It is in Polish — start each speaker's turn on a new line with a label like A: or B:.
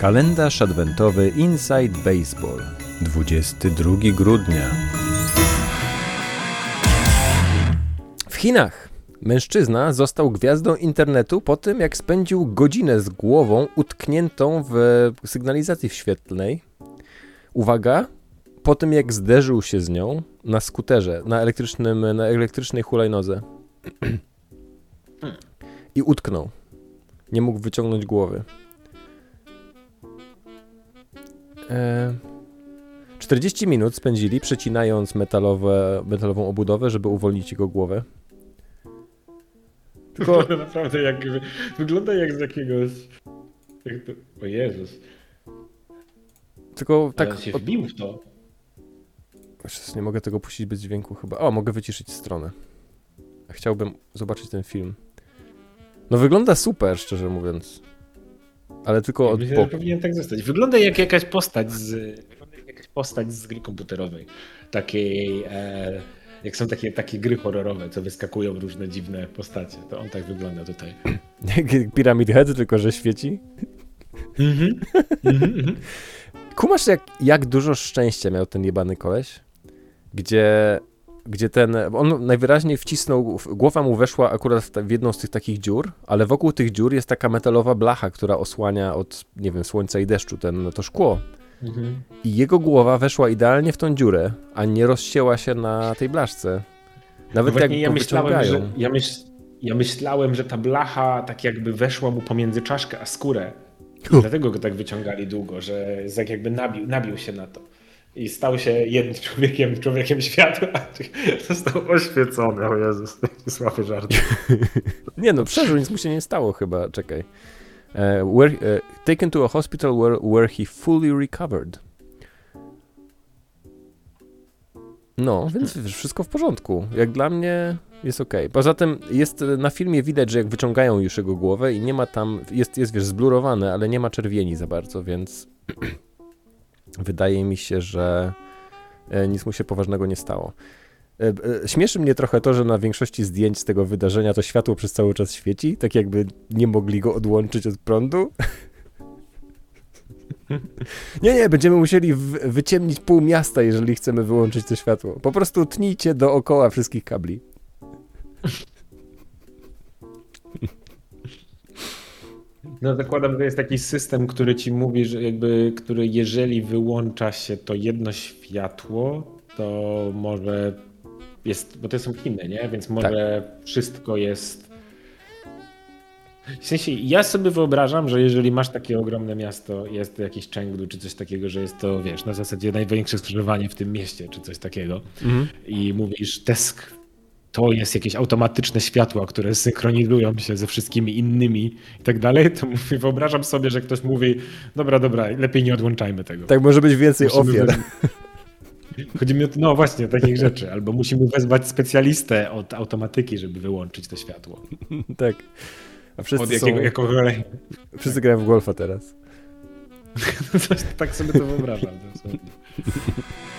A: Kalendarz adwentowy Inside Baseball 22 grudnia W Chinach mężczyzna został gwiazdą internetu po tym, jak spędził godzinę z głową utkniętą w sygnalizacji świetlnej. Uwaga, po tym jak zderzył się z nią na skuterze, na, elektrycznym, na elektrycznej hulajnodze. I utknął. Nie mógł wyciągnąć głowy. 40 minut spędzili przecinając metalowe, metalową obudowę, żeby uwolnić jego głowę.
B: Tylko... Naprawdę jak, wygląda jak z jakiegoś... Jak to... O Jezus.
A: Tylko tak...
B: Ale się wbił w to.
A: Jeszcze nie mogę tego puścić bez dźwięku chyba. O, mogę wyciszyć stronę. Chciałbym zobaczyć ten film. No wygląda super, szczerze mówiąc. Ale tylko od
B: Myślę, powinien tak zostać. Wygląda jak jakaś postać z, wygląda jak jakaś postać z gry komputerowej. Takiej, e, jak są takie, takie gry horrorowe, co wyskakują różne dziwne postacie. To on tak wygląda tutaj.
A: Pyramid Head, tylko że świeci.
B: Mhm. Mhm.
A: Kumasz jak, jak dużo szczęścia miał ten jebany koleś? Gdzie, gdzie ten, on najwyraźniej wcisnął, głowa mu weszła akurat w, w jedną z tych takich dziur, ale wokół tych dziur jest taka metalowa blacha, która osłania od, nie wiem, słońca i deszczu ten, to szkło.
B: Mhm.
A: I jego głowa weszła idealnie w tą dziurę, a nie rozcięła się na tej blaszce. Nawet
B: No
A: jak
B: ja myślałem, że, ja, myśl, ja myślałem, że ta blacha tak jakby weszła mu pomiędzy czaszkę a skórę. I dlatego go tak wyciągali długo, że tak jakby nabił, nabił się na to. I stał się jednym człowiekiem, człowiekiem światła. Został oświecony. O Jezus, słaby żart.
A: Nie no, przeżył, nic mu się nie stało chyba, czekaj. E, where, e, taken to a hospital where, where he fully recovered. No, więc wszystko w porządku. Jak dla mnie jest ok. Poza tym jest na filmie widać, że jak wyciągają już jego głowę i nie ma tam, jest, jest wiesz, zblurowane, ale nie ma czerwieni za bardzo, więc wydaje mi się, że e, nic mu się poważnego nie stało. E, e, Śmieszy mnie trochę to, że na większości zdjęć z tego wydarzenia to światło przez cały czas świeci, tak jakby nie mogli go odłączyć od prądu. Nie, nie, będziemy musieli wyciemnić pół miasta, jeżeli chcemy wyłączyć to światło. Po prostu tnijcie dookoła wszystkich kabli.
B: No zakładam, że jest taki system, który ci mówi, że jakby, który jeżeli wyłącza się to jedno światło, to może jest, bo to są Chiny, nie? Więc może wszystko jest... W sensie, ja sobie wyobrażam, że jeżeli masz takie ogromne miasto, jest jakieś Chengdu czy coś takiego, że jest to, wiesz, na zasadzie największe skrzyżowanie w tym mieście, czy coś takiego i mówisz Tesk, to jest jakieś automatyczne światła, które synchronizują się ze wszystkimi innymi i tak dalej, to mówię, wyobrażam sobie, że ktoś mówi, dobra, dobra, lepiej nie odłączajmy tego.
A: Tak może być więcej
B: Musimy
A: ofiar.
B: Chodzi mi o to, no właśnie, takich rzeczy. Albo musimy wezwać specjalistę od automatyki, żeby wyłączyć to światło.
A: tak. A wszyscy,
B: Od
A: są,
B: jakiego, jako kolej.
A: wszyscy grają w golfa teraz.
B: Coś, tak sobie to wyobrażam. dosłownie.